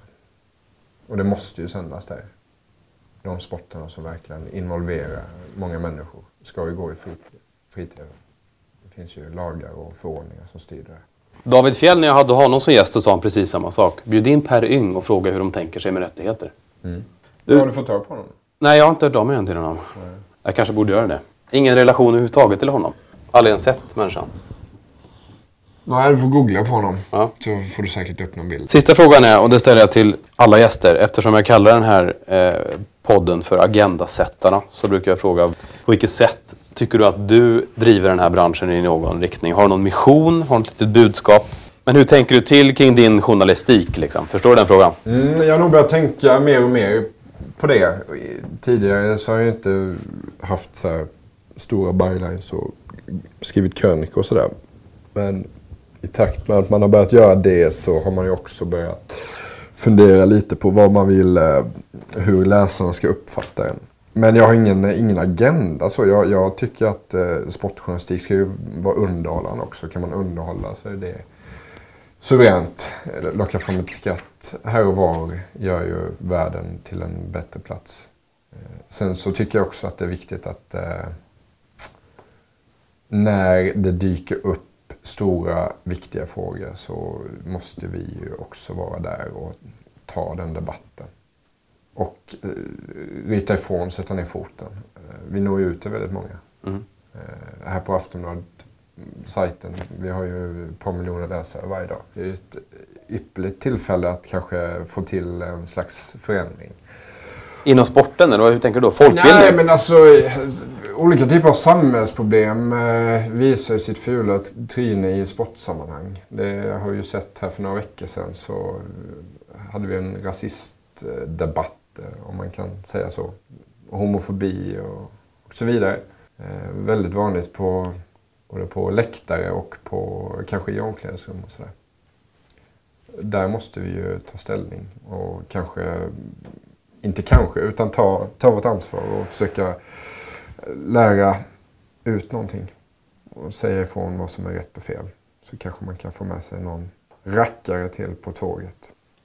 Och det måste ju sändas där. de sporterna som verkligen involverar många människor ska ju gå i fri- fri-tv. Det finns ju lagar och förordningar som styr det. David Fjell, när jag hade honom som gäst, så sa han precis samma sak. Bjud in Per Yng och fråga hur de tänker sig med rättigheter. Du, har du fått tag på honom? Nej, jag har inte hört av mig än till honom. Jag kanske borde göra det. Ingen relation överhuvudtaget till honom. Aldrig ens sett människan. Nej, du får googla på honom. Ja. Så får du säkert upp någon bild. Sista frågan är, och det ställer jag till alla gäster, eftersom jag kallar den här eh, podden för Agendasättarna, så brukar jag fråga, på vilket sätt tycker du att du driver den här branschen i någon riktning? Har du någon mission? Har du ett litet budskap? Men hur tänker du till kring din journalistik? Liksom? Förstår du den frågan? Mm, jag har nog börjat tänka mer och mer på det. Tidigare så har jag inte haft så här stora bylines och skrivit krönikor och sådär. Men i takt med att man har börjat göra det så har man ju också börjat fundera lite på vad man vill, eh, hur läsarna ska uppfatta en. Men jag har ingen, ingen agenda så. Jag, jag tycker att eh, sportjournalistik ska ju vara underhållande också. Kan man underhålla så är det suveränt. Eller Locka fram ett skratt här och var gör ju världen till en bättre plats. Eh, Sen så tycker jag också att det är viktigt att eh, när det dyker upp stora viktiga frågor så måste vi ju också vara där och ta den debatten. Och eh, ryta ifrån, sätta ner foten. Eh, vi når ju ut till väldigt många. Mm. Eh, här på Aftonbladet, sajten, vi har ju ett par miljoner läsare varje dag. Det är ju ett ypperligt tillfälle att kanske få till en slags förändring. Inom sporten, eller hur tänker du då? Folkbildning? Nej, men alltså olika typer av samhällsproblem eh, visar sitt fula tryne i sportsammanhang. Det har vi ju sett här för några veckor sedan så eh, hade vi en rasistdebatt, eh, om man kan säga så. Homofobi och, och så vidare. Eh, väldigt vanligt på både på läktare och på kanske i omklädningsrum och sådär. Där måste vi ju ta ställning och kanske inte kanske, utan ta, ta vårt ansvar och försöka lära ut någonting. Och säga ifrån vad som är rätt och fel. Så kanske man kan få med sig någon rackare till på tåget.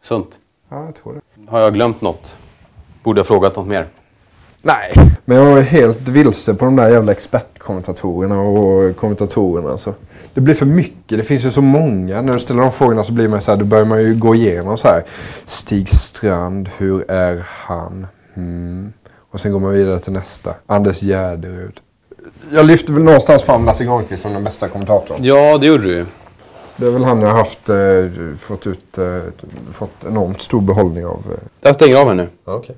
Sunt. Ja, jag tror det. Har jag glömt något? Borde jag frågat något mer? Nej. Men jag är helt vilse på de där jävla expertkommentatorerna och kommentatorerna. Så. Det blir för mycket. Det finns ju så många. När du ställer de frågorna så blir man så här, då börjar man ju gå igenom så här. Stig Strand, hur är han? Hmm. Och sen går man vidare till nästa. Anders Gärderud. Jag lyfter väl någonstans fram Lasse Granqvist som den bästa kommentatorn. Ja, det gjorde du. Det är väl han jag har haft, eh, fått, ut, eh, fått enormt stor behållning av. Eh. Jag stänger av här nu. Okay.